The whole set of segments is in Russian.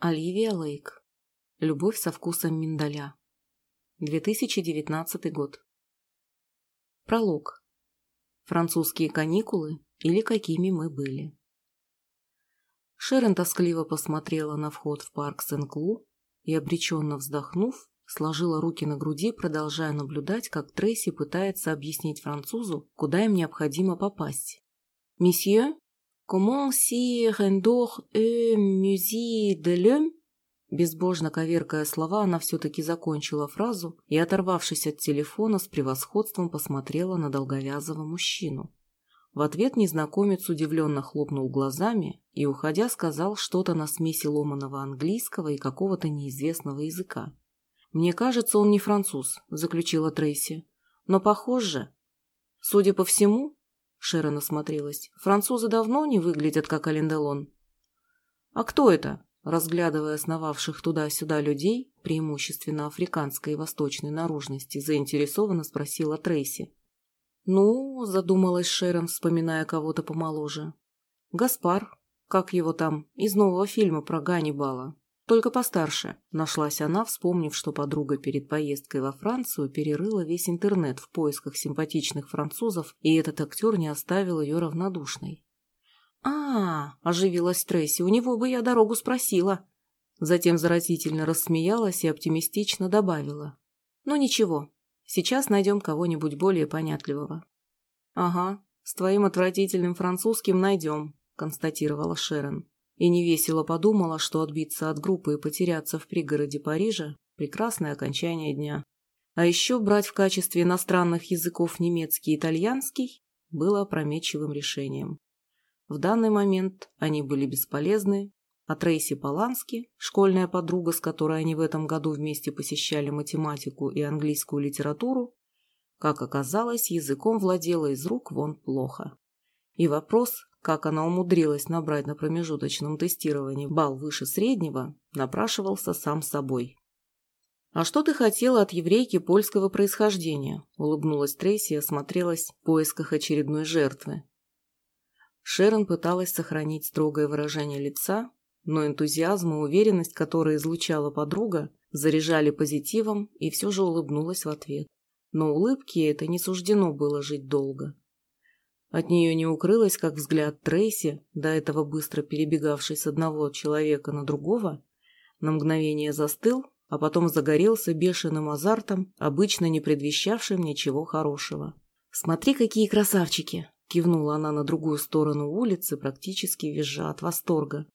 Оливия Лейк. Любовь со вкусом миндаля. 2019 год. Пролог. Французские каникулы или какими мы были. Шерон тоскливо посмотрела на вход в парк Сен-Клу и, обреченно вздохнув, сложила руки на груди, продолжая наблюдать, как Трейси пытается объяснить французу, куда им необходимо попасть. «Месье, comment si e musée de l'homme?» Безбожно коверкая слова, она все-таки закончила фразу и, оторвавшись от телефона, с превосходством посмотрела на долговязого мужчину. В ответ незнакомец удивленно хлопнул глазами и, уходя, сказал что-то на смеси ломаного английского и какого-то неизвестного языка. «Мне кажется, он не француз», — заключила Трейси. «Но похоже...» «Судя по всему...» — Шерон осмотрелась. «Французы давно не выглядят как Аленделон». «А кто это?» Разглядывая основавших туда-сюда людей, преимущественно африканской и восточной наружности, заинтересованно спросила Трейси. «Ну», — задумалась Шерон, вспоминая кого-то помоложе. «Гаспар, как его там, из нового фильма про Ганнибала. Только постарше», — нашлась она, вспомнив, что подруга перед поездкой во Францию перерыла весь интернет в поисках симпатичных французов, и этот актер не оставил ее равнодушной. «А, — оживилась Трейси, — у него бы я дорогу спросила». Затем заразительно рассмеялась и оптимистично добавила. «Ну ничего, сейчас найдем кого-нибудь более понятливого». «Ага, с твоим отвратительным французским найдем», — констатировала Шерон. И невесело подумала, что отбиться от группы и потеряться в пригороде Парижа – прекрасное окончание дня. А еще брать в качестве иностранных языков немецкий и итальянский было опрометчивым решением. В данный момент они были бесполезны, а Трейси Полански, школьная подруга, с которой они в этом году вместе посещали математику и английскую литературу, как оказалось, языком владела из рук вон плохо. И вопрос, как она умудрилась набрать на промежуточном тестировании балл выше среднего, напрашивался сам собой. «А что ты хотела от еврейки польского происхождения?» – улыбнулась Трейси и осмотрелась в поисках очередной жертвы, Шерон пыталась сохранить строгое выражение лица, но энтузиазм и уверенность, которые излучала подруга, заряжали позитивом и все же улыбнулась в ответ. Но улыбке это не суждено было жить долго. От нее не укрылось, как взгляд Трейси, до этого быстро перебегавший с одного человека на другого, на мгновение застыл, а потом загорелся бешеным азартом, обычно не предвещавшим ничего хорошего. «Смотри, какие красавчики!» Кивнула она на другую сторону улицы, практически визжа от восторга.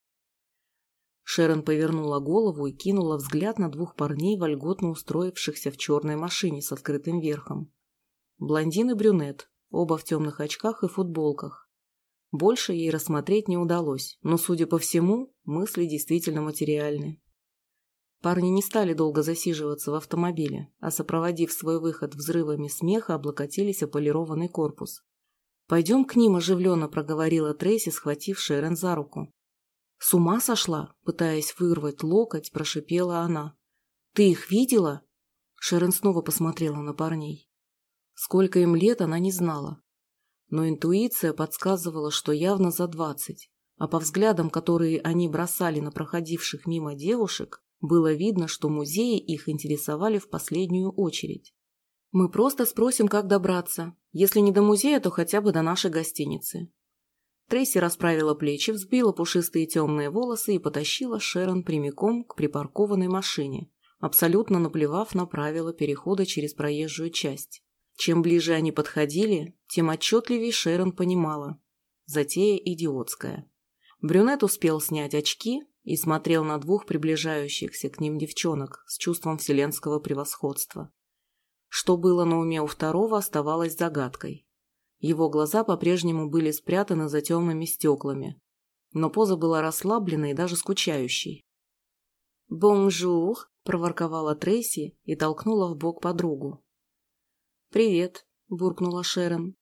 Шерон повернула голову и кинула взгляд на двух парней, вольготно устроившихся в черной машине с открытым верхом. Блондин и брюнет, оба в темных очках и футболках. Больше ей рассмотреть не удалось, но, судя по всему, мысли действительно материальны. Парни не стали долго засиживаться в автомобиле, а, сопроводив свой выход взрывами смеха, облокотились о полированный корпус. «Пойдем к ним», – оживленно проговорила Трейси, схватив Шерон за руку. «С ума сошла?» – пытаясь вырвать локоть, прошипела она. «Ты их видела?» Шерон снова посмотрела на парней. Сколько им лет, она не знала. Но интуиция подсказывала, что явно за двадцать, а по взглядам, которые они бросали на проходивших мимо девушек, было видно, что музеи их интересовали в последнюю очередь. «Мы просто спросим, как добраться. Если не до музея, то хотя бы до нашей гостиницы». Трейси расправила плечи, взбила пушистые темные волосы и потащила Шерон прямиком к припаркованной машине, абсолютно наплевав на правила перехода через проезжую часть. Чем ближе они подходили, тем отчетливее Шерон понимала. Затея идиотская. Брюнет успел снять очки и смотрел на двух приближающихся к ним девчонок с чувством вселенского превосходства. Что было на уме у второго, оставалось загадкой. Его глаза по-прежнему были спрятаны за темными стеклами, но поза была расслабленной и даже скучающей. «Bonjour!» – проворковала Трейси и толкнула в бок подругу. «Привет!» – буркнула Шерон.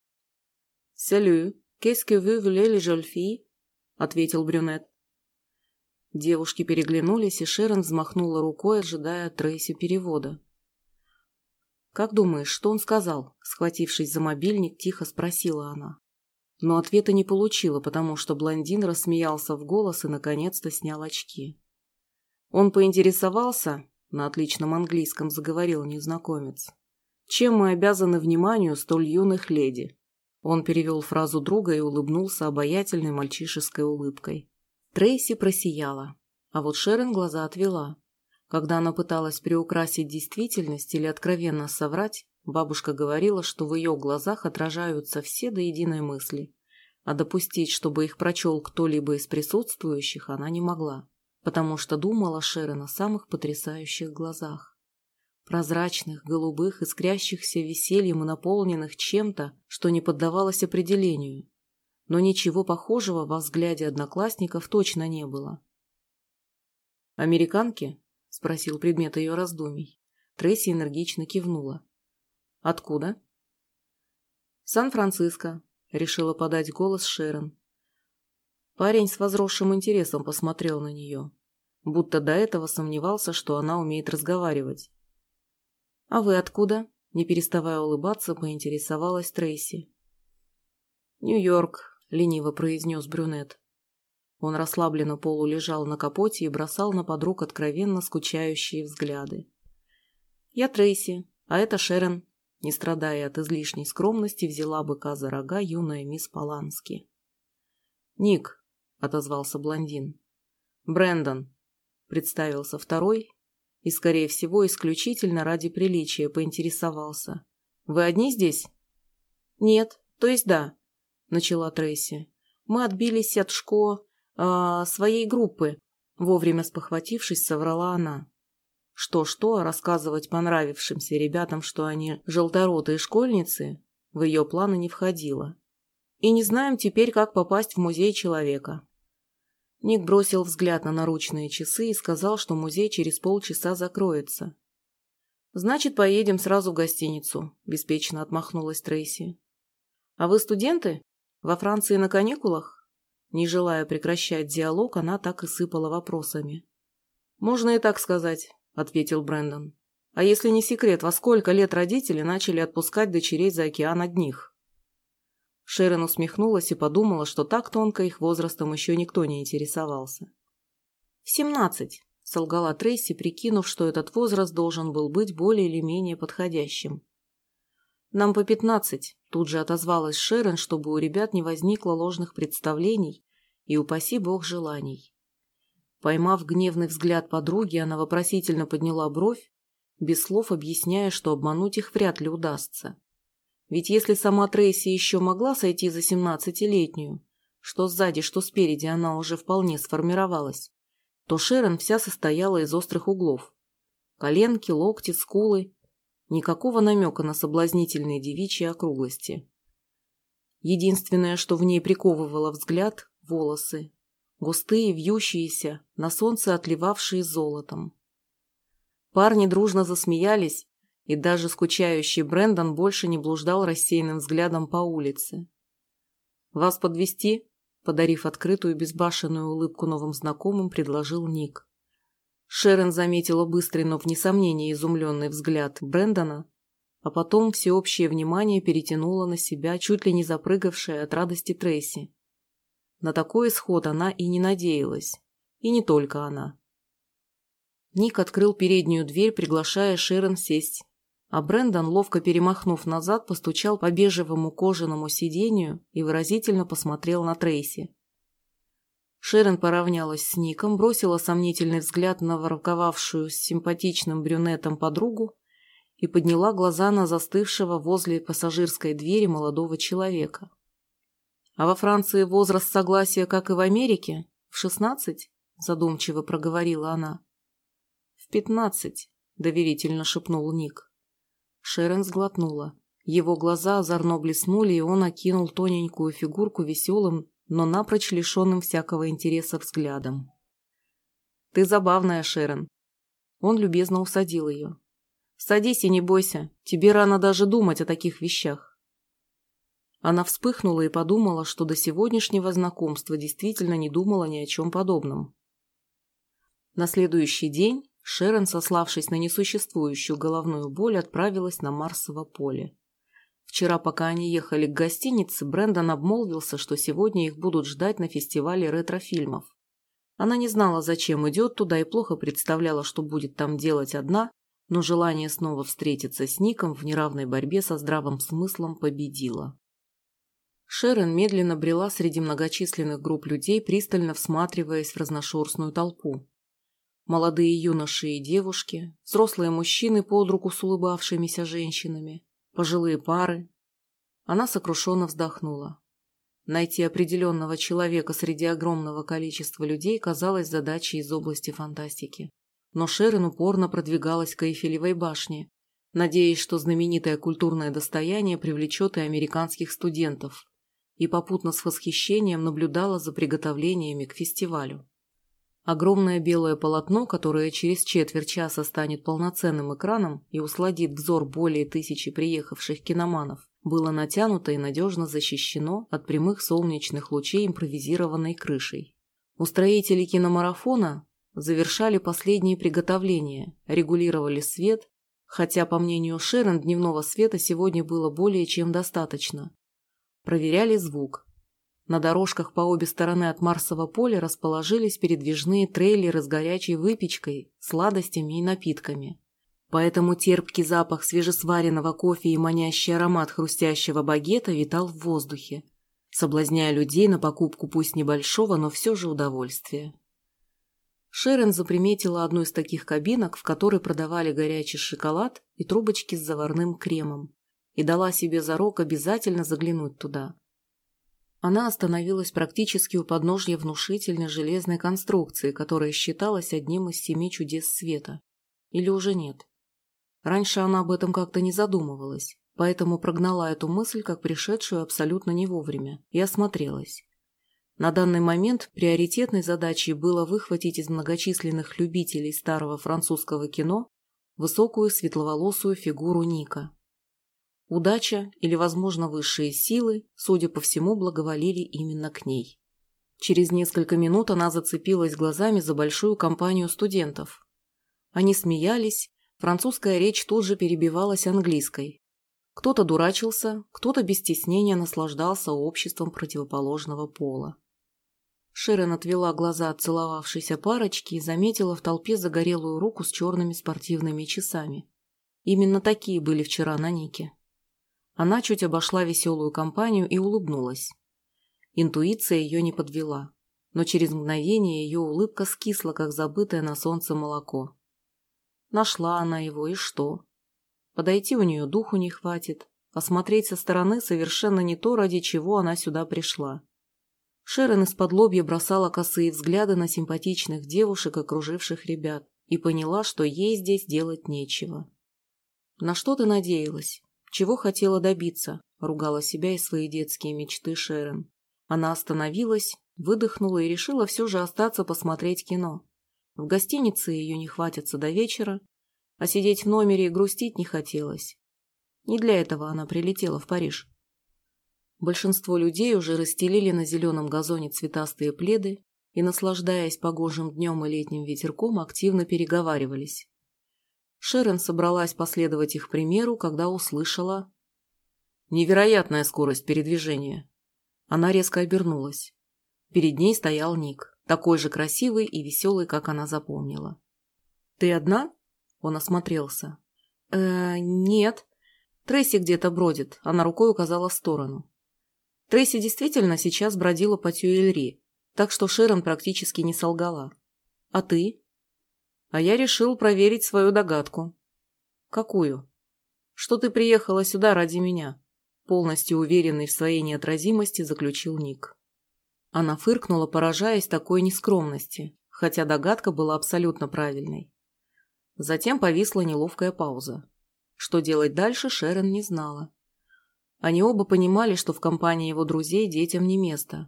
«Salut! Qu'est-ce que vous voulez, les jeunes filles?» – ответил брюнет. Девушки переглянулись, и Шерон взмахнула рукой, ожидая от Трейси перевода. «Как думаешь, что он сказал?» Схватившись за мобильник, тихо спросила она. Но ответа не получила, потому что блондин рассмеялся в голос и наконец-то снял очки. Он поинтересовался, на отличном английском заговорил незнакомец, чем мы обязаны вниманию столь юных леди. Он перевел фразу друга и улыбнулся обаятельной мальчишеской улыбкой. Трейси просияла, а вот Шерон глаза отвела. Когда она пыталась приукрасить действительность или откровенно соврать, бабушка говорила, что в ее глазах отражаются все до единой мысли, а допустить, чтобы их прочел кто-либо из присутствующих, она не могла, потому что думала Шерон о самых потрясающих глазах. Прозрачных, голубых, искрящихся весельем и наполненных чем-то, что не поддавалось определению. Но ничего похожего во взгляде одноклассников точно не было. «Американки?» – спросил предмет ее раздумий. Трейси энергично кивнула. «Откуда?» «Сан-Франциско», – решила подать голос Шерон. Парень с возросшим интересом посмотрел на нее, будто до этого сомневался, что она умеет разговаривать. «А вы откуда?» – не переставая улыбаться, поинтересовалась Трейси. «Нью-Йорк», – лениво произнес брюнет. Он расслабленно полулежал на капоте и бросал на подруг откровенно скучающие взгляды. «Я Трейси, а это Шерон», не страдая от излишней скромности, взяла быка за рога юная мисс Полански. «Ник», — отозвался блондин. «Брэндон», — представился второй и, скорее всего, исключительно ради приличия поинтересовался. «Вы одни здесь?» «Нет, то есть да», — начала Трейси. «Мы отбились от шко э, своей группы. Вовремя спохватившись, соврала она. Что-что, а рассказывать понравившимся ребятам, что они желторотые школьницы, в ее планы не входило. И не знаем теперь, как попасть в музей человека. Ник бросил взгляд на наручные часы и сказал, что музей через полчаса закроется. «Значит, поедем сразу в гостиницу», – беспечно отмахнулась Трейси. «А вы студенты? Во Франции на каникулах?» Не желая прекращать диалог, она так и сыпала вопросами. «Можно и так сказать», — ответил Брэндон. «А если не секрет, во сколько лет родители начали отпускать дочерей за океан одних?» Шерон усмехнулась и подумала, что так тонко их возрастом еще никто не интересовался. «В семнадцать», — солгала Трейси, прикинув, что этот возраст должен был быть более или менее подходящим. «Нам по пятнадцать», – тут же отозвалась Шерон, чтобы у ребят не возникло ложных представлений и, упаси бог, желаний. Поймав гневный взгляд подруги, она вопросительно подняла бровь, без слов объясняя, что обмануть их вряд ли удастся. Ведь если сама Трейси еще могла сойти за семнадцатилетнюю, что сзади, что спереди она уже вполне сформировалась, то Шерон вся состояла из острых углов. Коленки, локти, скулы Никакого намека на соблазнительные девичьи округлости. Единственное, что в ней приковывало взгляд – волосы. Густые, вьющиеся, на солнце отливавшие золотом. Парни дружно засмеялись, и даже скучающий Брендон больше не блуждал рассеянным взглядом по улице. «Вас подвести? подарив открытую безбашенную улыбку новым знакомым, предложил Ник. Шерон заметила быстрый, но вне сомнения изумленный взгляд Брэндона, а потом всеобщее внимание перетянуло на себя чуть ли не запрыгавшая от радости Трейси. На такой исход она и не надеялась. И не только она. Ник открыл переднюю дверь, приглашая Шерон сесть, а Брэндон, ловко перемахнув назад, постучал по бежевому кожаному сиденью и выразительно посмотрел на Трейси. Шерон поравнялась с Ником, бросила сомнительный взгляд на ворковавшую с симпатичным брюнетом подругу и подняла глаза на застывшего возле пассажирской двери молодого человека. «А во Франции возраст согласия, как и в Америке? В шестнадцать?» – задумчиво проговорила она. «В пятнадцать», – доверительно шепнул Ник. Шерон сглотнула. Его глаза озорно блеснули, и он окинул тоненькую фигурку веселым, но напрочь лишенным всякого интереса взглядом. «Ты забавная, Шерон». Он любезно усадил ее. «Садись и не бойся, тебе рано даже думать о таких вещах». Она вспыхнула и подумала, что до сегодняшнего знакомства действительно не думала ни о чем подобном. На следующий день Шерон, сославшись на несуществующую головную боль, отправилась на Марсово поле. Вчера, пока они ехали к гостинице, Брэндон обмолвился, что сегодня их будут ждать на фестивале ретро-фильмов. Она не знала, зачем идет туда и плохо представляла, что будет там делать одна, но желание снова встретиться с Ником в неравной борьбе со здравым смыслом победило. Шерон медленно брела среди многочисленных групп людей, пристально всматриваясь в разношерстную толпу. Молодые юноши и девушки, взрослые мужчины под руку с улыбавшимися женщинами, пожилые пары. Она сокрушенно вздохнула. Найти определенного человека среди огромного количества людей казалось задачей из области фантастики. Но Шерон упорно продвигалась к Эйфелевой башне, надеясь, что знаменитое культурное достояние привлечет и американских студентов, и попутно с восхищением наблюдала за приготовлениями к фестивалю. Огромное белое полотно, которое через четверть часа станет полноценным экраном и усладит взор более тысячи приехавших киноманов, было натянуто и надежно защищено от прямых солнечных лучей импровизированной крышей. Устроители киномарафона завершали последние приготовления, регулировали свет, хотя, по мнению Шерон, дневного света сегодня было более чем достаточно. Проверяли звук, на дорожках по обе стороны от Марсового поля расположились передвижные трейлеры с горячей выпечкой, сладостями и напитками. Поэтому терпкий запах свежесваренного кофе и манящий аромат хрустящего багета витал в воздухе, соблазняя людей на покупку пусть небольшого, но все же удовольствия. Шерон заприметила одну из таких кабинок, в которой продавали горячий шоколад и трубочки с заварным кремом, и дала себе зарок обязательно заглянуть туда. Она остановилась практически у подножья внушительной железной конструкции, которая считалась одним из семи чудес света. Или уже нет? Раньше она об этом как-то не задумывалась, поэтому прогнала эту мысль как пришедшую абсолютно не вовремя и осмотрелась. На данный момент приоритетной задачей было выхватить из многочисленных любителей старого французского кино высокую светловолосую фигуру Ника. Удача или, возможно, высшие силы, судя по всему, благоволили именно к ней. Через несколько минут она зацепилась глазами за большую компанию студентов. Они смеялись, французская речь тут же перебивалась английской. Кто-то дурачился, кто-то без стеснения наслаждался обществом противоположного пола. Шерон отвела глаза от целовавшейся парочки и заметила в толпе загорелую руку с черными спортивными часами. Именно такие были вчера на Нике. Она чуть обошла веселую компанию и улыбнулась. Интуиция ее не подвела, но через мгновение ее улыбка скисла, как забытое на солнце молоко. Нашла она его, и что? Подойти у нее духу не хватит, а смотреть со стороны совершенно не то, ради чего она сюда пришла. Шерон из-под лобья бросала косые взгляды на симпатичных девушек, окруживших ребят, и поняла, что ей здесь делать нечего. На что ты надеялась? Чего хотела добиться? Ругала себя и свои детские мечты Шерон. Она остановилась, выдохнула и решила все же остаться посмотреть кино. В гостинице ее не хватится до вечера, а сидеть в номере и грустить не хотелось. Не для этого она прилетела в Париж. Большинство людей уже расстелили на зеленом газоне цветастые пледы и, наслаждаясь погожим днем и летним ветерком, активно переговаривались. Шерон собралась последовать их примеру, когда услышала... Невероятная скорость передвижения. Она резко обернулась. Перед ней стоял Ник, такой же красивый и веселый, как она запомнила. «Ты одна?» Он осмотрелся. «Э, нет. Трейси где-то бродит», она рукой указала в сторону. Трейси действительно сейчас бродила по Тюэльри, так что Шерон практически не солгала. «А ты?» А я решил проверить свою догадку. Какую? Что ты приехала сюда ради меня? Полностью уверенный в своей неотразимости, заключил Ник. Она фыркнула, поражаясь такой нескромности, хотя догадка была абсолютно правильной. Затем повисла неловкая пауза. Что делать дальше, Шерон не знала. Они оба понимали, что в компании его друзей детям не место.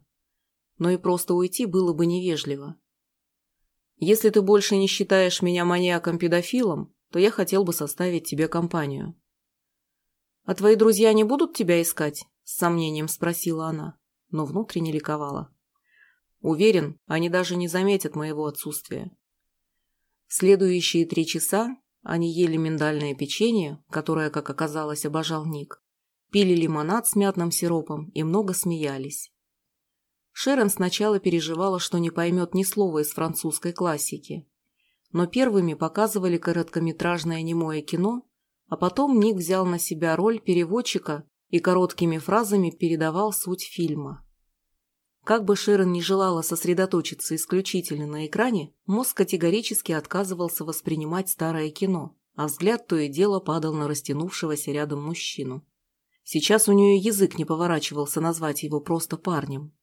Но и просто уйти было бы невежливо. Если ты больше не считаешь меня маньяком-педофилом, то я хотел бы составить тебе компанию». «А твои друзья не будут тебя искать?» – с сомнением спросила она, но внутренне ликовала. «Уверен, они даже не заметят моего отсутствия». Следующие три часа они ели миндальное печенье, которое, как оказалось, обожал Ник, пили лимонад с мятным сиропом и много смеялись. Шерон сначала переживала, что не поймет ни слова из французской классики. Но первыми показывали короткометражное немое кино, а потом Ник взял на себя роль переводчика и короткими фразами передавал суть фильма. Как бы Шерон не желала сосредоточиться исключительно на экране, мозг категорически отказывался воспринимать старое кино, а взгляд то и дело падал на растянувшегося рядом мужчину. Сейчас у нее язык не поворачивался назвать его просто парнем.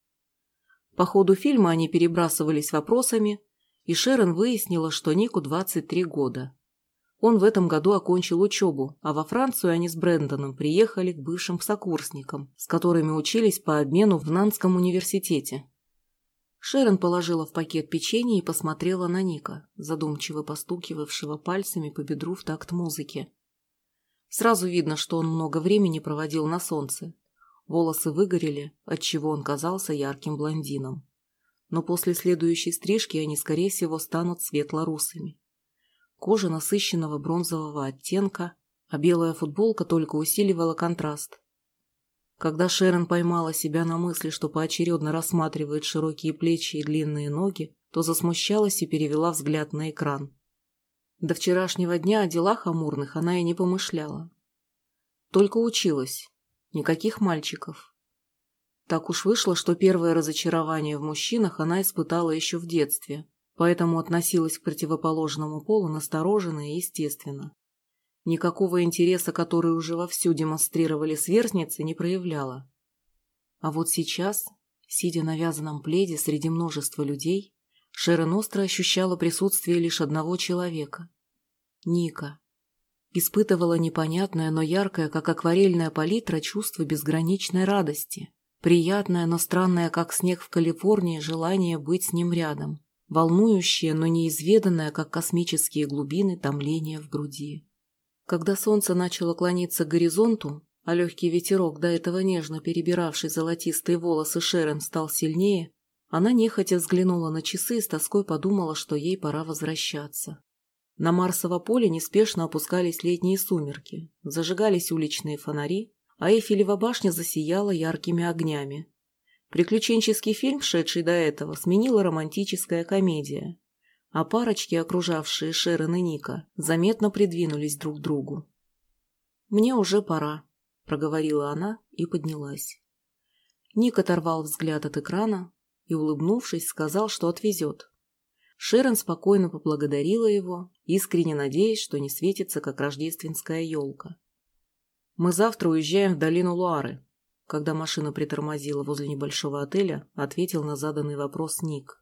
По ходу фильма они перебрасывались вопросами, и Шерон выяснила, что Нику 23 года. Он в этом году окончил учебу, а во Францию они с Брэндоном приехали к бывшим сокурсникам, с которыми учились по обмену в Нанском университете. Шерон положила в пакет печенье и посмотрела на Ника, задумчиво постукивавшего пальцами по бедру в такт музыки. Сразу видно, что он много времени проводил на солнце. Волосы выгорели, отчего он казался ярким блондином. Но после следующей стрижки они, скорее всего, станут светло-русыми. Кожа насыщенного бронзового оттенка, а белая футболка только усиливала контраст. Когда Шерон поймала себя на мысли, что поочередно рассматривает широкие плечи и длинные ноги, то засмущалась и перевела взгляд на экран. До вчерашнего дня о делах амурных она и не помышляла. Только училась. Никаких мальчиков. Так уж вышло, что первое разочарование в мужчинах она испытала еще в детстве, поэтому относилась к противоположному полу настороженно и естественно. Никакого интереса, который уже вовсю демонстрировали сверстницы, не проявляла. А вот сейчас, сидя на вязаном пледе среди множества людей, Шерон остро ощущала присутствие лишь одного человека – Ника. Испытывала непонятное, но яркое, как акварельная палитра, чувство безграничной радости. Приятное, но странное, как снег в Калифорнии, желание быть с ним рядом волнующее, но неизведанное, как космические глубины, томление в груди. Когда солнце начало клониться к горизонту, а легкий ветерок, до этого нежно перебиравший золотистые волосы Шерон, стал сильнее, она нехотя взглянула на часы и с тоской подумала, что ей пора возвращаться. На Марсово поле неспешно опускались летние сумерки, зажигались уличные фонари, а Эйфелева башня засияла яркими огнями, Приключенческий фильм, шедший до этого, сменила романтическая комедия, а парочки, окружавшие Шерон и Ника, заметно придвинулись друг к другу. «Мне уже пора», — проговорила она и поднялась. Ник оторвал взгляд от экрана и, улыбнувшись, сказал, что отвезет. Шерон спокойно поблагодарила его, искренне надеясь, что не светится, как рождественская елка. «Мы завтра уезжаем в долину Луары», когда машина притормозила возле небольшого отеля, ответил на заданный вопрос Ник.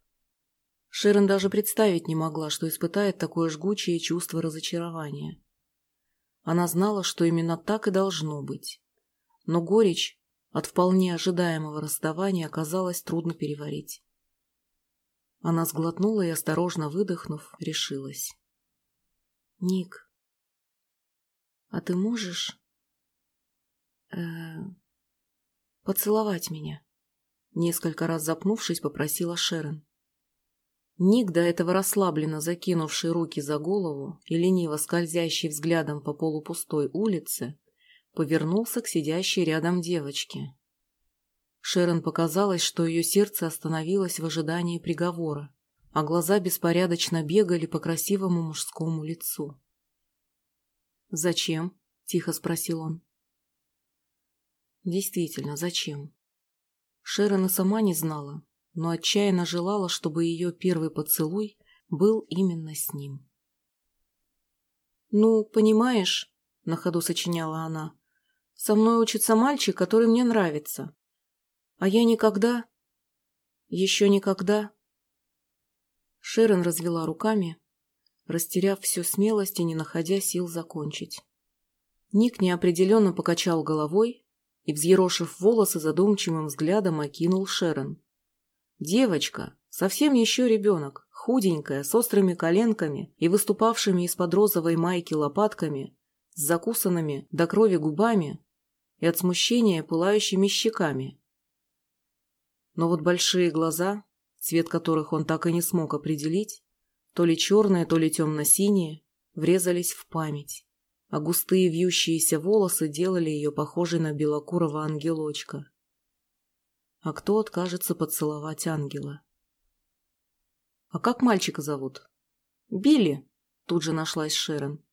Шерон даже представить не могла, что испытает такое жгучее чувство разочарования. Она знала, что именно так и должно быть. Но горечь от вполне ожидаемого расставания оказалось трудно переварить. Она сглотнула и, осторожно выдохнув, решилась. «Ник, а ты можешь...» э поцеловать меня?» Несколько раз запнувшись, попросила Шерон. Ник, до этого расслабленно закинувший руки за голову и лениво скользящий взглядом по полупустой улице, повернулся к сидящей рядом девочке. Шерон показалось, что ее сердце остановилось в ожидании приговора, а глаза беспорядочно бегали по красивому мужскому лицу. «Зачем?» – тихо спросил он. Действительно, зачем? Шерон и сама не знала, но отчаянно желала, чтобы ее первый поцелуй был именно с ним. «Ну, понимаешь», — на ходу сочиняла она, — «со мной учится мальчик, который мне нравится. А я никогда... Еще никогда...» Шерон развела руками, растеряв всю смелость и не находя сил закончить. Ник неопределенно покачал головой, и, взъерошив волосы, задумчивым взглядом окинул Шерон. Девочка, совсем еще ребенок, худенькая, с острыми коленками и выступавшими из-под розовой майки лопатками, с закусанными до крови губами и от смущения пылающими щеками. Но вот большие глаза, цвет которых он так и не смог определить, то ли черные, то ли темно-синие, врезались в память а густые вьющиеся волосы делали ее похожей на белокурого ангелочка. а кто откажется поцеловать ангела. «А как мальчика зовут?» «Билли», — тут же нашлась Шерон.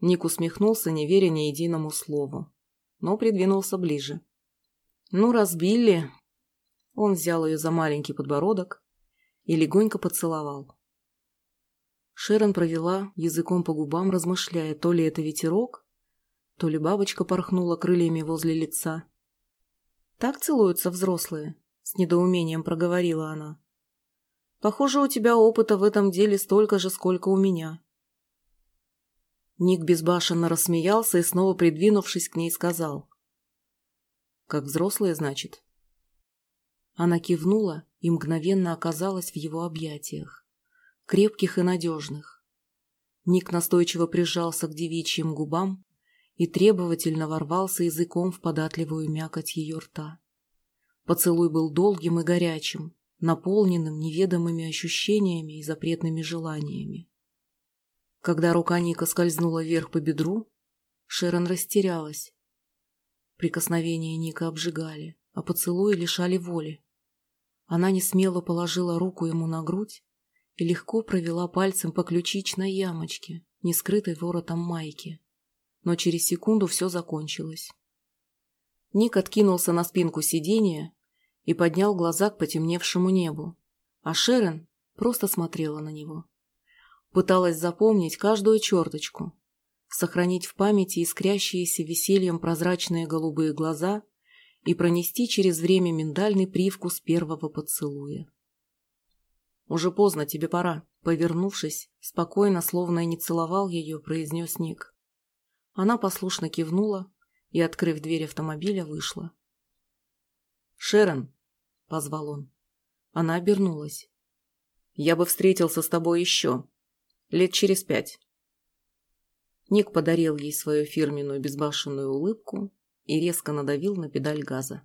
Ник усмехнулся, не веря ни единому слову, но придвинулся ближе. «Ну, разбили». Он взял ее за маленький подбородок и легонько поцеловал. Шерон провела языком по губам, размышляя, то ли это ветерок, то ли бабочка порхнула крыльями возле лица. «Так целуются взрослые?» — с недоумением проговорила она. «Похоже, у тебя опыта в этом деле столько же, сколько у меня». Ник безбашенно рассмеялся и, снова придвинувшись к ней, сказал. «Как взрослые, значит?» Она кивнула и мгновенно оказалась в его объятиях, крепких и надежных. Ник настойчиво прижался к девичьим губам и требовательно ворвался языком в податливую мякоть ее рта. Поцелуй был долгим и горячим, наполненным неведомыми ощущениями и запретными желаниями. Когда рука Ника скользнула вверх по бедру, Шерон растерялась. Прикосновения Ника обжигали, а поцелуи лишали воли. Она не смело положила руку ему на грудь и легко провела пальцем по ключичной ямочке, не скрытой воротом майки. Но через секунду все закончилось. Ник откинулся на спинку сиденья и поднял глаза к потемневшему небу, а Шерон просто смотрела на него. Пыталась запомнить каждую черточку, сохранить в памяти искрящиеся весельем прозрачные голубые глаза и пронести через время миндальный привкус первого поцелуя. «Уже поздно, тебе пора», — повернувшись, спокойно, словно и не целовал ее, произнес Ник. Она послушно кивнула и, открыв дверь автомобиля, вышла. «Шерон», — позвал он. Она обернулась. «Я бы встретился с тобой еще», Лет через пять. Ник подарил ей свою фирменную безбашенную улыбку и резко надавил на педаль газа.